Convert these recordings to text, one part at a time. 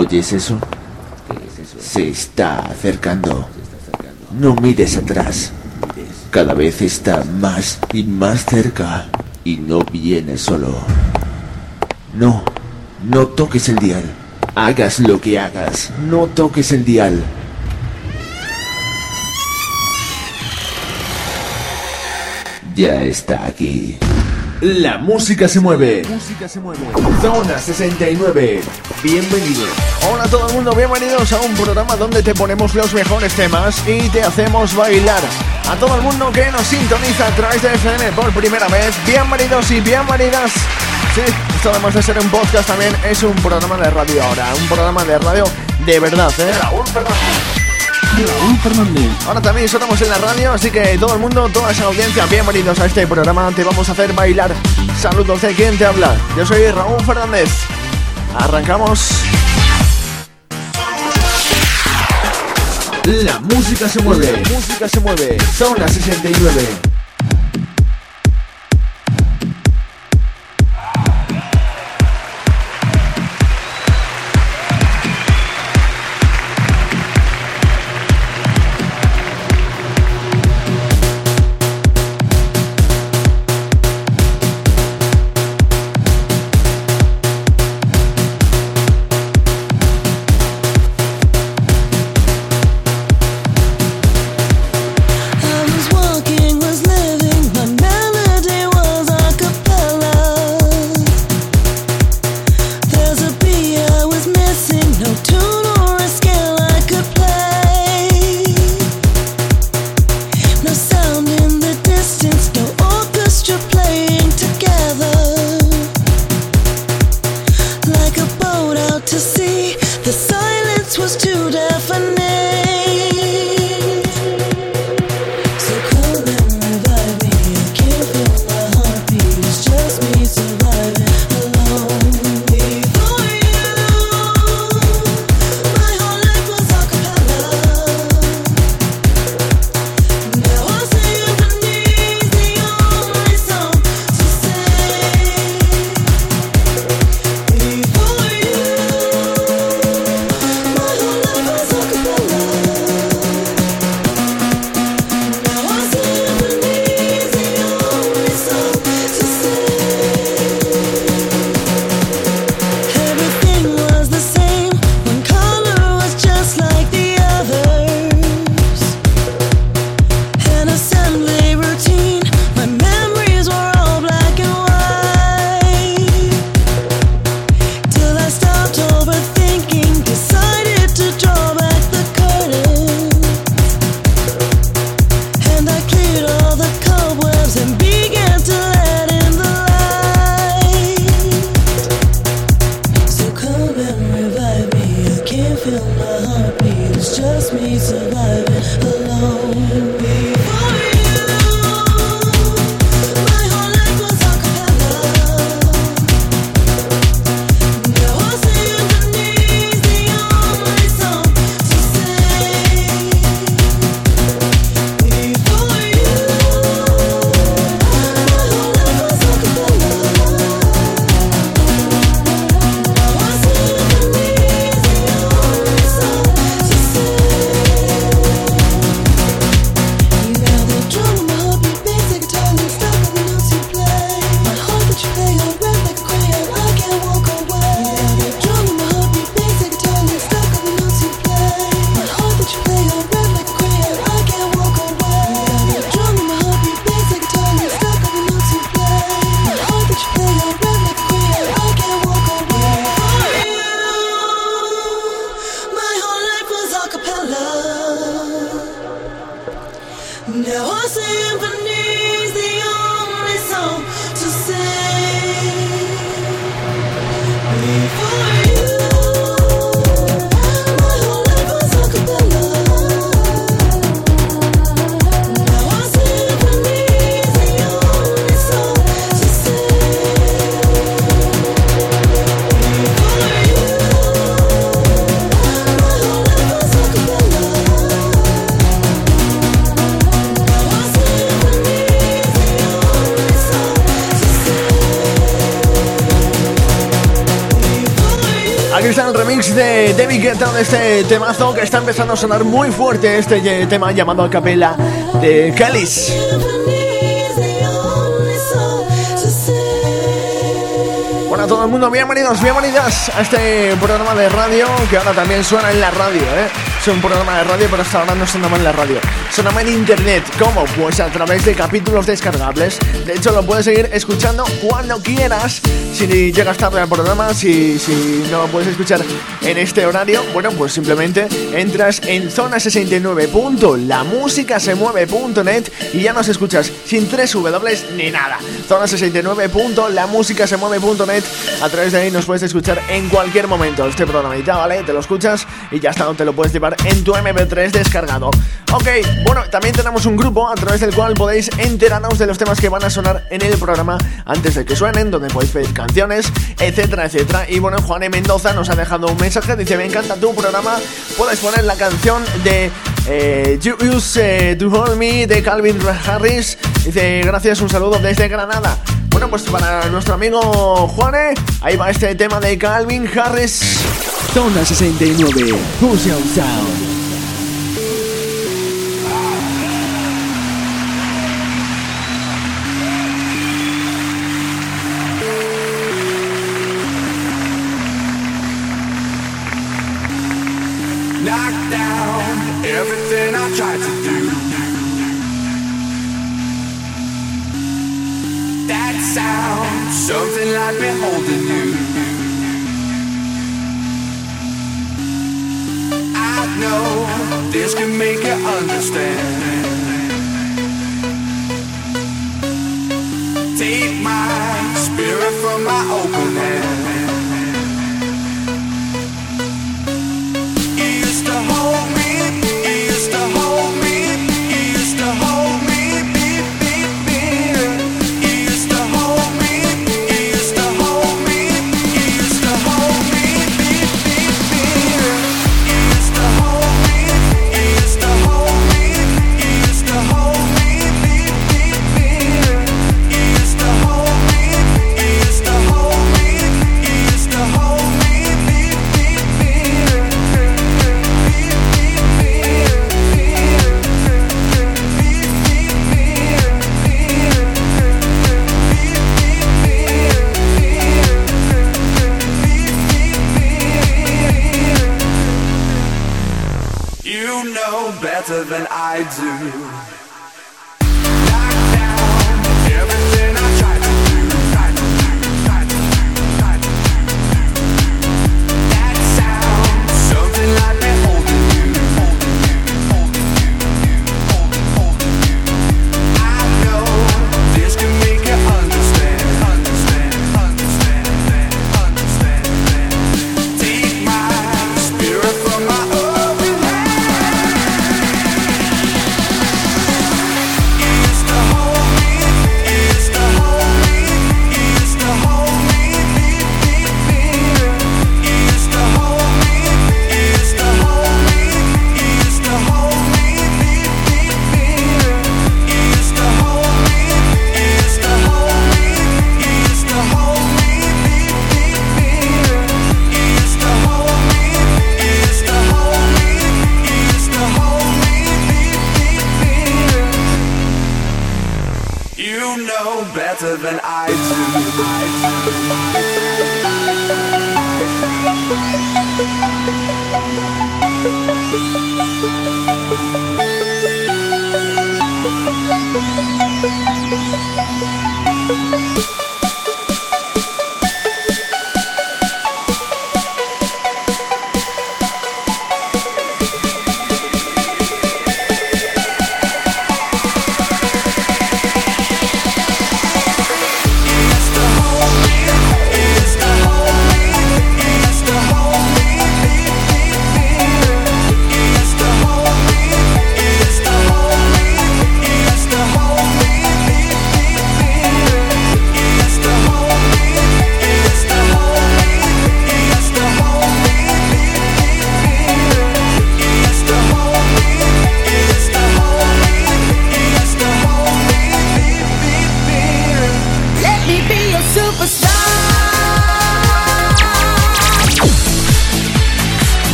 ¿Oyes eso? Se está acercando. No mires atrás. Cada vez está más y más cerca. Y no viene solo. No, no toques el dial. Hagas lo que hagas. No toques el dial. Ya está aquí. La música se mueve. Zona 69. Bienvenidos. Hola a todo el mundo, bienvenidos a un programa donde te ponemos los mejores temas y te hacemos bailar. A todo el mundo que nos sintoniza a través de FM por primera vez, bienvenidos y bienvenidas. Sí, esto además de ser un podcast también es un programa de radio ahora, un programa de radio de verdad, ¿eh? Raúl Fernández. Ahora también sonamos en la radio, así que todo el mundo, toda esa audiencia, bienvenidos a este programa. Te vamos a hacer bailar. Saludos de quien te habla. Yo soy Raúl Fernández. Arrancamos. La música se mueve. La música se mueve. Zona 69. Este temazo que está empezando a sonar muy fuerte este tema llamado a capela de. Hola a todo el mundo, bienvenidos, bienvenidas a este programa de radio que ahora también suena en la radio, ¿eh? Es un programa de radio, pero hasta ahora no sonaba en la radio. Sonaba en internet. ¿Cómo? Pues a través de capítulos descargables. De hecho, lo puedes seguir escuchando cuando quieras. Si llegas tarde al programa, si, si no puedes escuchar en este horario, bueno, pues simplemente entras en zona69.lamusicasemueve.net y ya nos escuchas sin tres W ni nada. Zona69.lamusicasemueve.net A través de ahí nos puedes escuchar en cualquier momento este programa. Y ¿vale? Te lo escuchas y ya está, te lo puedes llevar en tu MP3 descargado. Ok, bueno, también tenemos un grupo a través del cual podéis enteraros de los temas que van a sonar en el programa antes de que suenen, donde podéis pedir canciones, etcétera, etcétera. Y bueno, Juan e. Mendoza nos ha dejado un mensaje, dice, me encanta tu programa, puedes poner la canción de eh, You Use to Hold Me de Calvin Harris. Dice, gracias, un saludo desde Granada. Bueno, pues para nuestro amigo Juane, ahí va este tema de Calvin Harris. Zona 69, Fusion Sound. Something like me holding you. I know this can make you understand. Take my spirit from my open hand.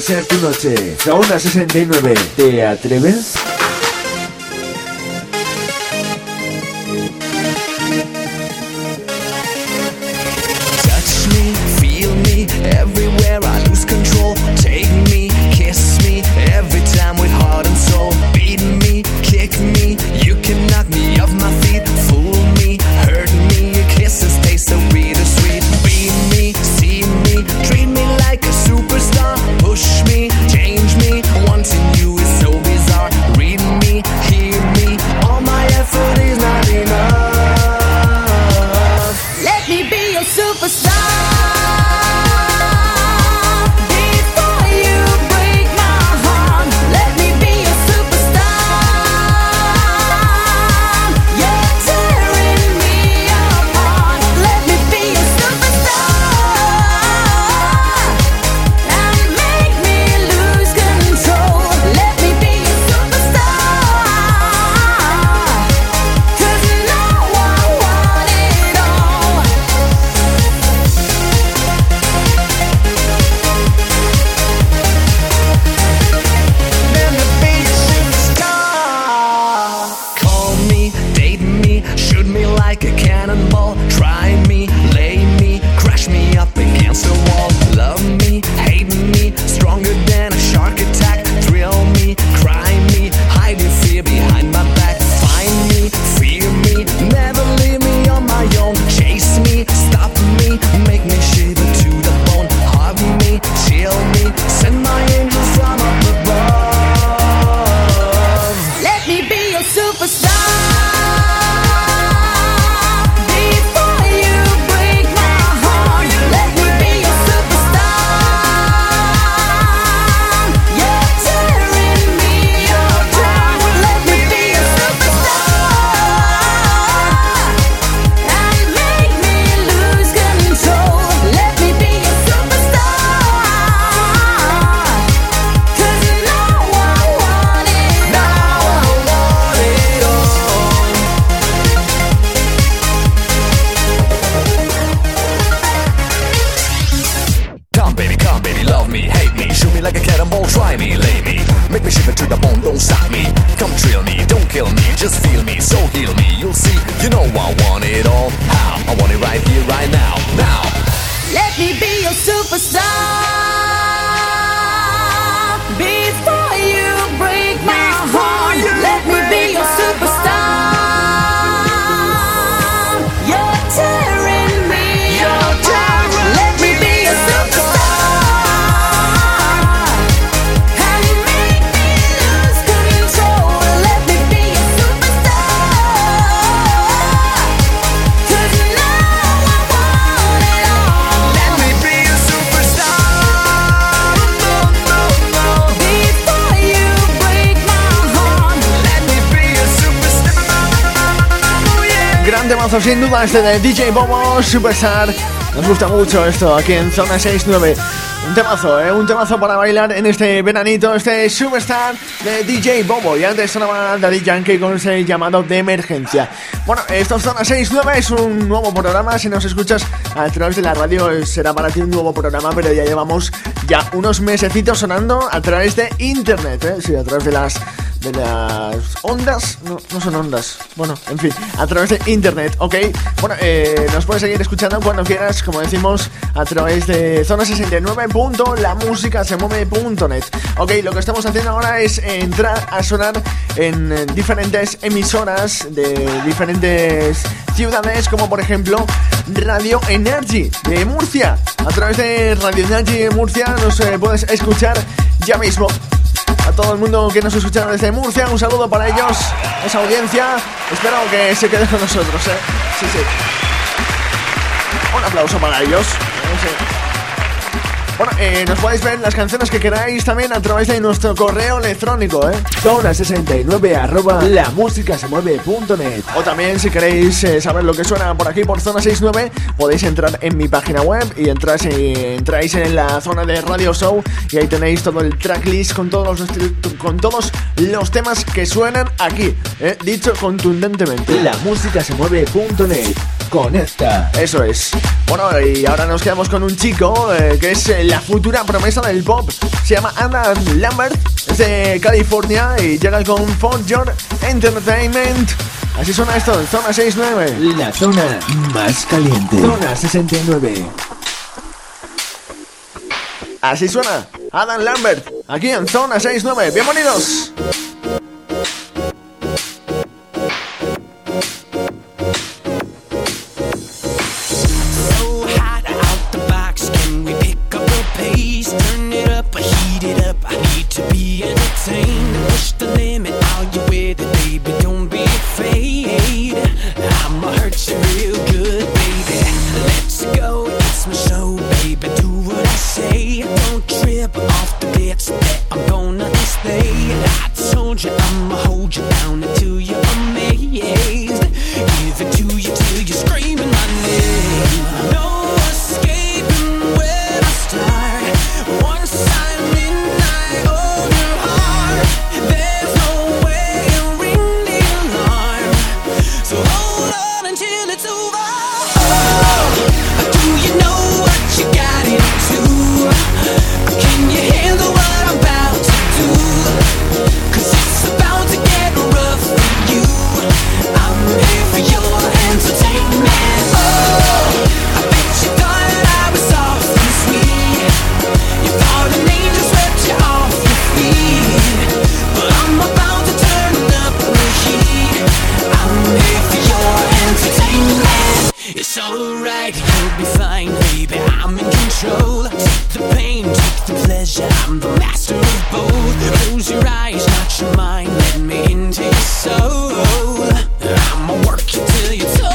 Ser tu noche. Zona 69. ¿Te atreves? Just feel me, so heal me. You'll see, you know I want it all. How? I want it right here, right now, now. Let me be your superstar. Sin duda este de DJ Bobo Superstar. Nos gusta mucho esto aquí en Zona 69. Un temazo, ¿eh? Un temazo para bailar en este veranito, este Superstar de DJ Bobo. Y antes sonaba Daddy Yankee con ese llamado de emergencia. Bueno, esto es Zona 69, es un nuevo programa. Si nos escuchas a través de la radio, será para ti un nuevo programa, pero ya llevamos ya unos mesecitos sonando a través de internet, ¿eh? Sí, a través de las de las ondas, no, no, son ondas, bueno, en fin, a través de internet, ¿ok? Bueno, eh, nos puedes seguir escuchando cuando quieras, como decimos, a través de zona 69.lamusicasemueve.net, ok, lo que estamos haciendo ahora es entrar a sonar en diferentes emisoras de diferentes ciudades, como por ejemplo Radio Energy de Murcia, a través de Radio Energy de Murcia nos eh, puedes escuchar ya mismo todo el mundo que nos escucha desde Murcia. Un saludo para ellos, esa audiencia. Espero que se quede con nosotros, ¿eh? Sí, sí. Un aplauso para ellos. Bueno, eh, nos podéis ver las canciones que queráis también a través de nuestro correo electrónico, ¿eh? Zona69 arroba la música se mueve.net. O también si queréis eh, saber lo que suena por aquí por Zona 69, podéis entrar en mi página web y entráis, entráis en la zona de Radio Show y ahí tenéis todo el tracklist con todos los, con todos los temas que suenan aquí, ¿eh? dicho contundentemente. La música se mueve.net. Conecta. Eso es. Bueno, y ahora nos quedamos con un chico eh, que es el la futura promesa del pop. Se llama Adam Lambert, es de California y llega con Fort Your Entertainment. Así suena esto, zona 69. La zona más caliente. Zona 69. Así suena Adam Lambert, aquí en zona 69. Bienvenidos. alright, you'll be fine, baby. I'm in control. Take the pain, take the pleasure. I'm the master of both. Close your eyes, not your mind. Let me into your soul. I'ma work you till you're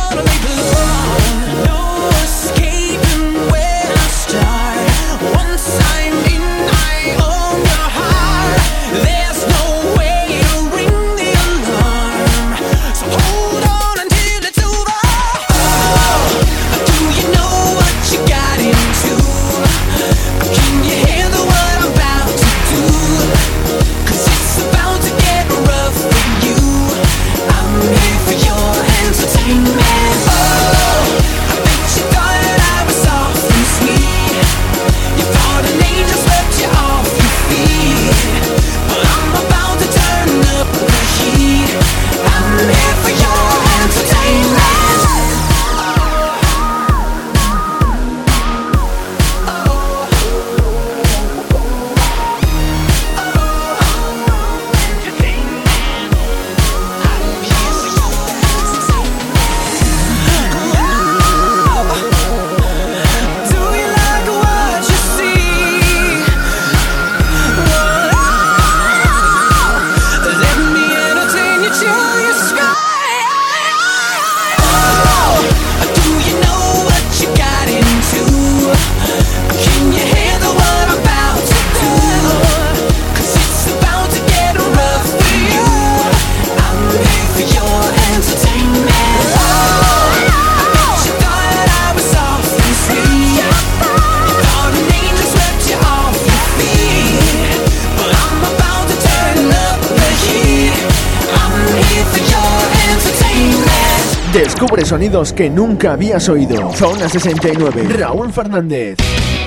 que nunca habías oído. Zona 69, Raúl Fernández.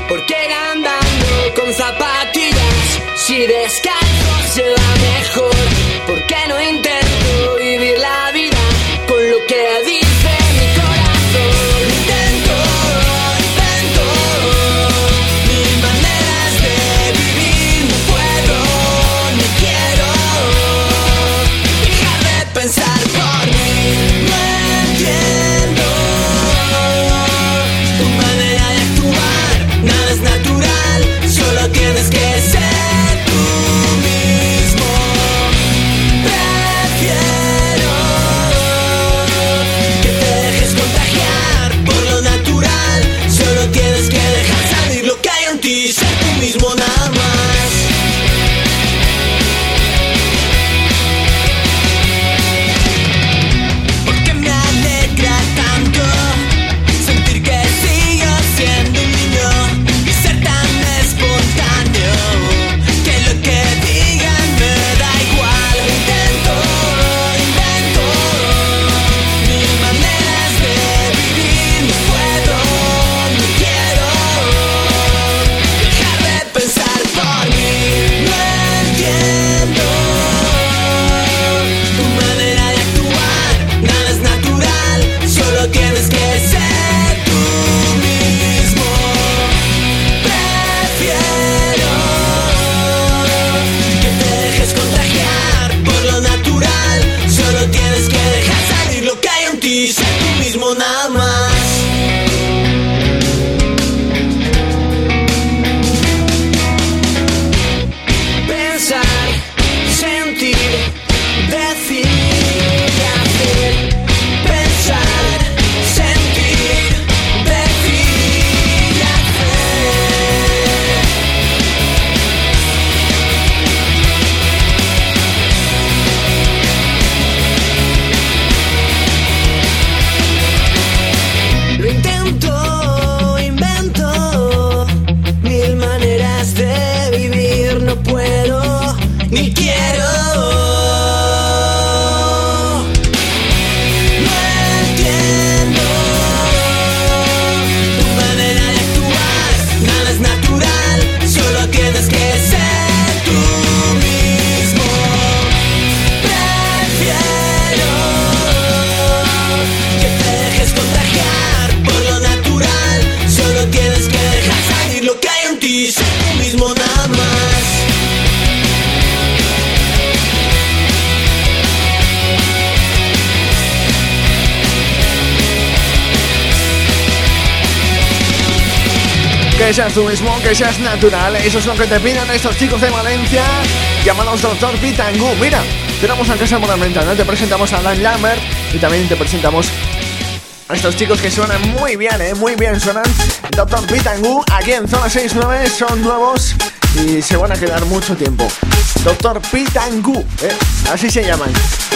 ¿Por qué andando con zapatillas si Seas tú mismo, que seas natural, eso es lo que te piden estos chicos de Valencia llamados Doctor Pitangu. Mira, tenemos a Casa Monumento, ¿no? Te presentamos a Dan Lambert y también te presentamos a estos chicos que suenan muy bien, ¿eh? Muy bien suenan. Doctor Pitangu, aquí en Zona 69, son nuevos y se van a quedar mucho tiempo. Doctor Pitangu, ¿eh? Así se llaman.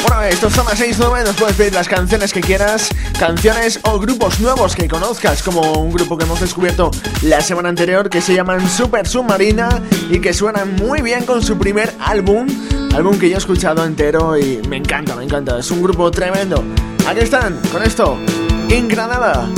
Bueno, esto es Zona 69, nos puedes pedir las canciones que quieras, canciones o grupos nuevos que conozcas, como un grupo que hemos descubierto la semana anterior que se llaman Super Submarina y que suenan muy bien con su primer álbum, álbum que yo he escuchado entero y me encanta, me encanta, es un grupo tremendo. Aquí están, con esto, en Granada.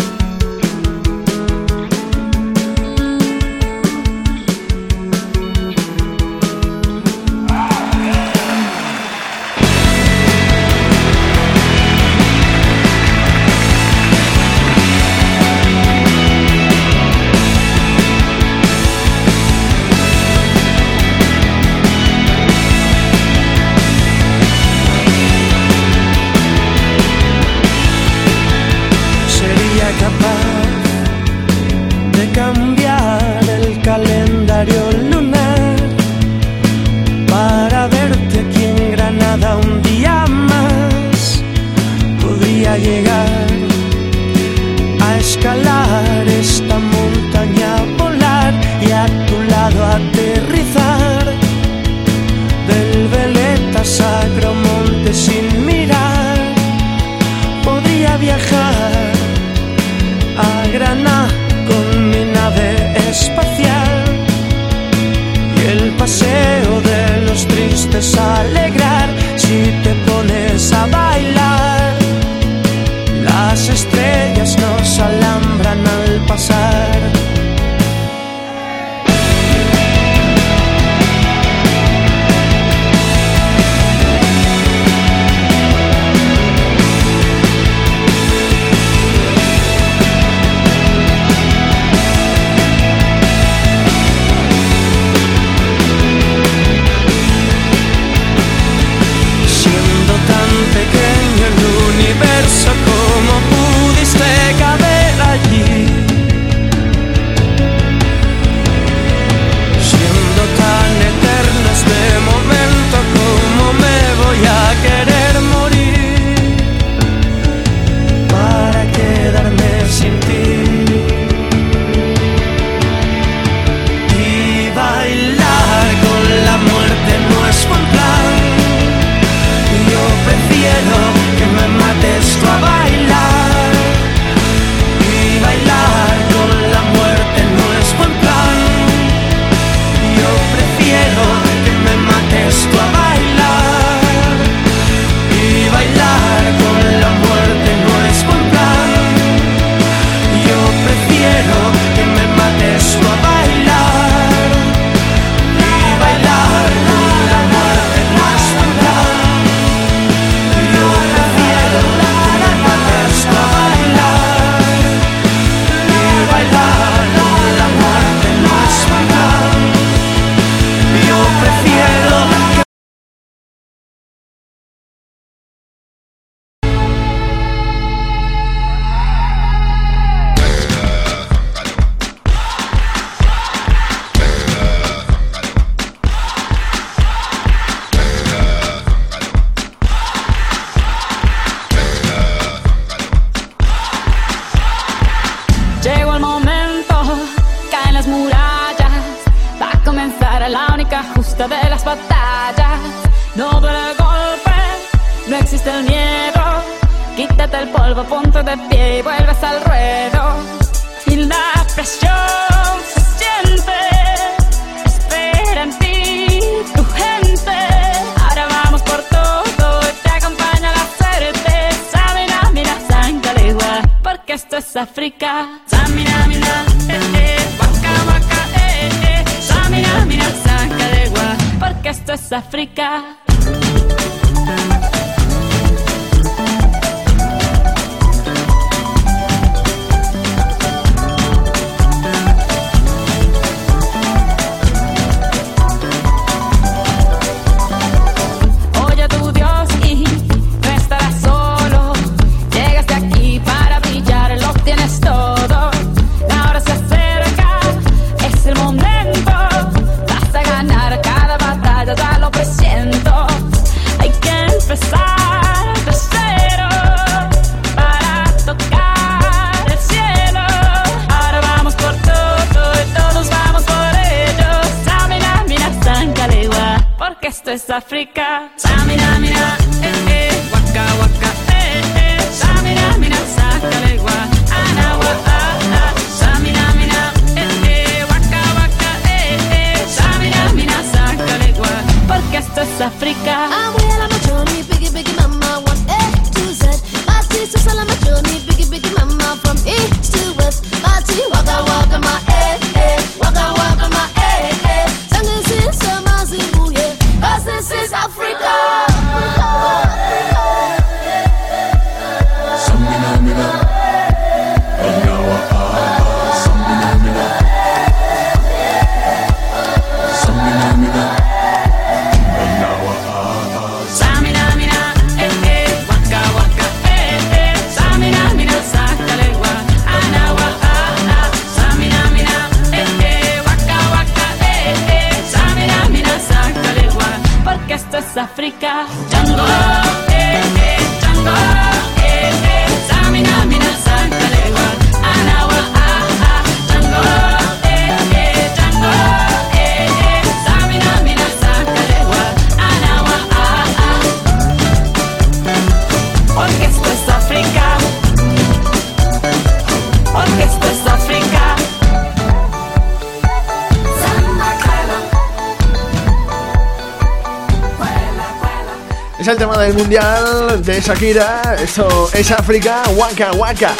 de Shakira. Esto es África, Waka Waka.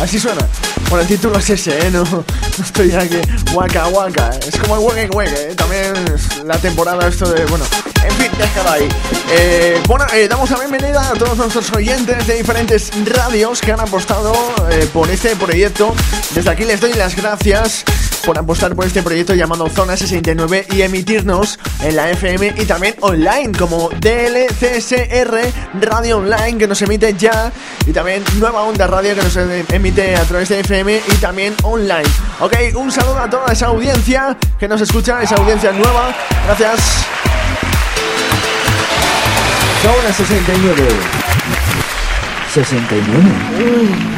Así suena. Bueno, el título es ese, ¿eh? No, no estoy aquí. Waka Waka. Es como el Waka Waka, ¿eh? También la temporada esto de... Bueno, en fin, déjalo ahí. Eh, bueno, eh, damos la bienvenida a todos nuestros oyentes de diferentes radios que han apostado eh, por este proyecto. Desde aquí les doy las gracias por apostar por este proyecto llamado Zona 69 y emitirnos en la FM y también online como DLCSR Radio Online que nos emite ya y también Nueva Onda Radio que nos emite a través de FM y también online. Ok, un saludo a toda esa audiencia que nos escucha, esa audiencia nueva. Gracias. Son 69. 69.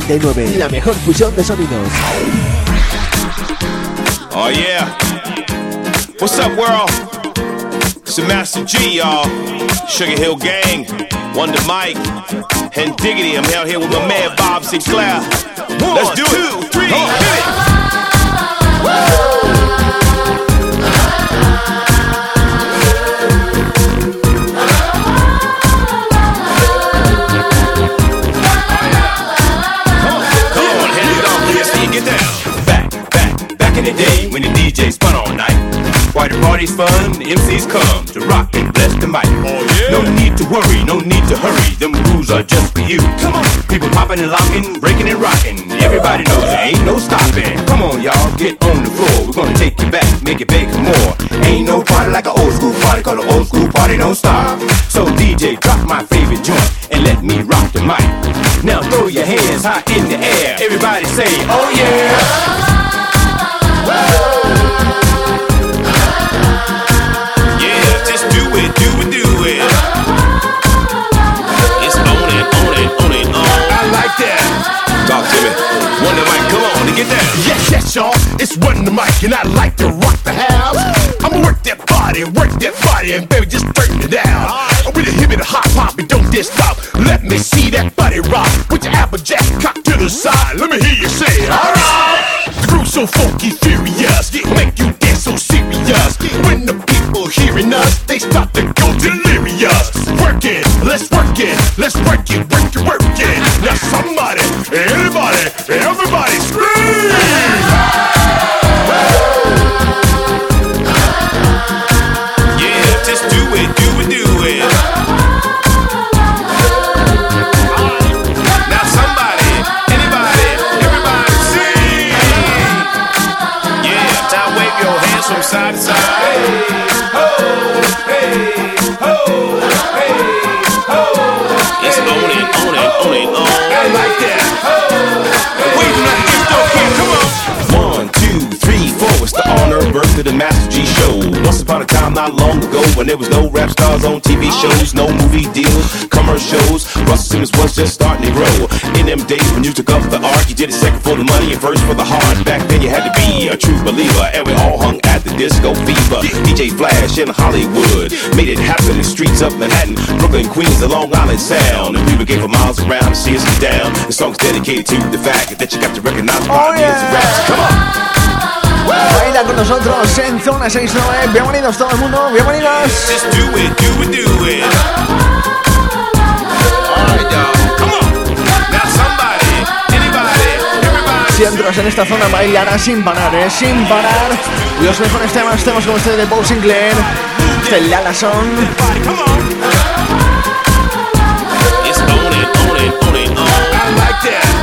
69, la mejor fusión de sonidos. Oh yeah. What's up, world? It's the Master G, y'all. Sugar Hill Gang, Wonder Mike, and Diggity. I'm out here with my man Bob Sinclair. Let's do it. Two, three, hit it. Come high in the air. Everybody say, oh yeah. Yeah, just do it, do it, do it. It's on it, on it, on it, on. I like that. Talk to me. Wonder Mike, come on and get down. Yes, yes, y'all. It's Run the mic, and I like to rock the house. I'ma work that body, work that body, and baby, just turn it down. I'm with a hip and don't just stop. Let me see that body rock. Put your applejack cock to the side. Let me hear you say it. All right. The groove's so funky, furious, It make you dance so serious. When the people hearing us, they start to go delirious. Work it, let's work it, let's work it, work it, work it. Now somebody, everybody did it second for the money and first for the heart. Back then you had to be a true believer, and we all hung at the disco fever. DJ Flash in Hollywood made it happen in the streets of Manhattan, Brooklyn, Queens, the Long Island Sound. And people came for miles around to see us get down. The song's dedicated to the fact that you got to recognize oh, pioneers and raps. Come on. Baila con nosotros en Zona 69. Bienvenidos todo el mundo, bienvenidos. Just do it, do it, do it. Alright, y'all. Si entras en esta zona bailarás sin parar, ¿eh? Sin parar. Los mejores temas, temas como este de Paul Sinclair, este Lala Son. It's on it, on it, on it,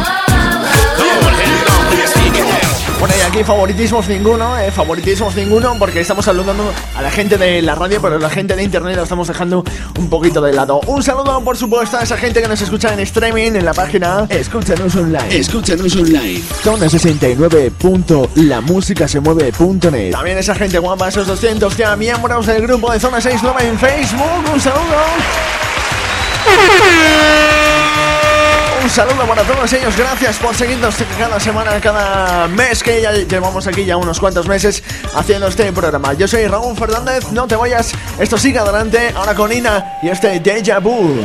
aquí favoritismos ninguno, eh, favoritismos ninguno, porque estamos saludando a la gente de la radio, pero la gente de internet la estamos dejando un poquito de lado. Un saludo, por supuesto, a esa gente que nos escucha en streaming en la página Escúchanos online. Escúchanos online. Zona 69.lamusicasemueve.net. También esa gente guapa, esos 200 ya miembros del grupo de Zona 69 en Facebook. Un saludo. Un saludo para todos ellos, gracias por seguirnos cada semana, cada mes que ya llevamos aquí ya unos cuantos meses haciendo este programa. Yo soy Raúl Fernández, no te vayas, esto sigue adelante, ahora con Ina y este Deja Vu.